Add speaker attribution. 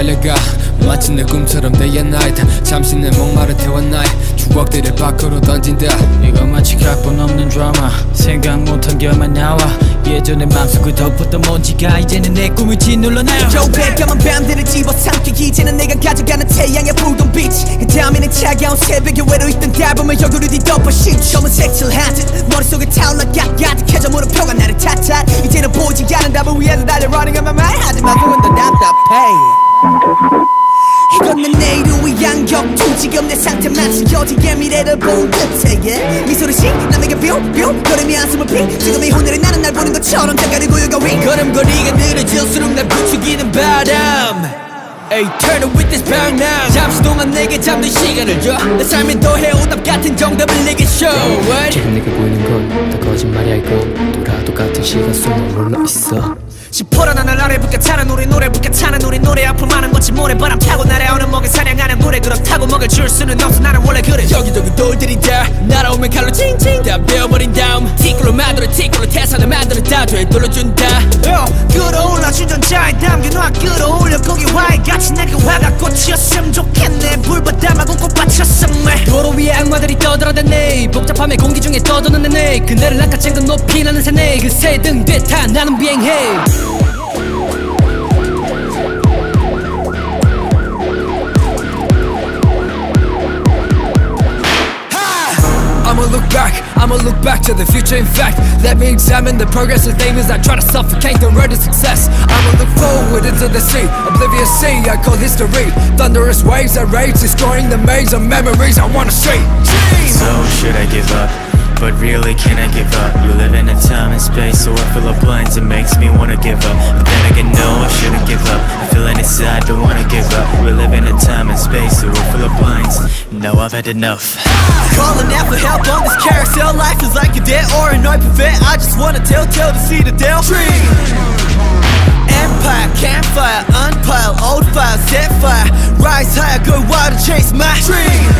Speaker 1: 달려가. 마치 내 꿈처럼 day and 잠시 내 목마를 태워 나의 추억들을 밖으로 던진다.
Speaker 2: 이거 마치 각본 없는 드라마. 생각 못한 결만 나와. 예전에 맘속을 덮었던 먼지가 이제는 내 꿈을 짓눌러놔.
Speaker 3: 조백감한 밤들을 집어삼켜 이제는 내가 가져가는 태양의 붉은 빛. 그 다음에는 차가운 새벽에 외로있던 달밤을 얼굴을 뒤덮어 신 검은색 칠하듯 머릿속에 타올라 가득해져 물음표가 나를 탓탓 이제는 보이지 않는 답을 위해서 달려 running on my mind. 하지만 그건 더 답답해 이건 내 내일을 위한 격투 지금 내 상태 마치 어제의 미래를 본 듯해 yeah. 미소를 씩 남에게 뿅뿅 걸음이 한숨을 피. 지금 이 오늘의 나는 날 보는 것처럼 잠깐의 고요가 위
Speaker 2: 걸음걸이가 느려질수록 날 부추기는 바람. Hey, turn it with this now 잠시 동안 내게 잠든 시간을 줘내 삶에 더해 오답 같은 정답을 내게 show?
Speaker 1: 지금 내게 보이는 건다 거짓말이야 이거. 돌아도 같은 시간 속에 물러 있어.
Speaker 3: 시퍼런 하늘 아래 불같차는 우리 노래 불같차는 우리 노래 앞을 많은 것이 모래바람 타고 날아오는 먹을 사냥하는 노래 그렇다고 먹을 줄 수는 없어. 나는 원래 그래.
Speaker 2: 여기저기 돌들이 다. 날아오면 칼로 칭칭 다 베어버린 다음. 티끌로 만들어 티끌로 태산을 만들어 다 되돌려준다.
Speaker 3: 요 끌어올라
Speaker 2: 악마들이 떠들어대네. 복잡함의 공기 중에 떠도는 내내 그네를 낚아챈 건 높이 나는 새네 그새 등 뒤타 나는 비행해
Speaker 1: look back, I'ma look back to the future in fact. Let me examine the progress of things I try to suffocate the road to success. I'ma look forward into the sea, oblivious sea I call history. Thunderous waves that rage, destroying the maze of memories I wanna see.
Speaker 4: So should I give up? But really, can I give up? You live in a time and space so I fill up blinds. It makes me wanna give up. But then again, no, I shouldn't give up. I feel inside, don't wanna give up. We live in a time and space so I fill up blinds No, I've had enough.
Speaker 3: Calling out for help on this carousel. Life is like a dead or an open vet. I just wanna tell, tell to see the Dell Tree Empire, campfire, unpile, old fire, set fire. Rise higher, go wild and chase my dream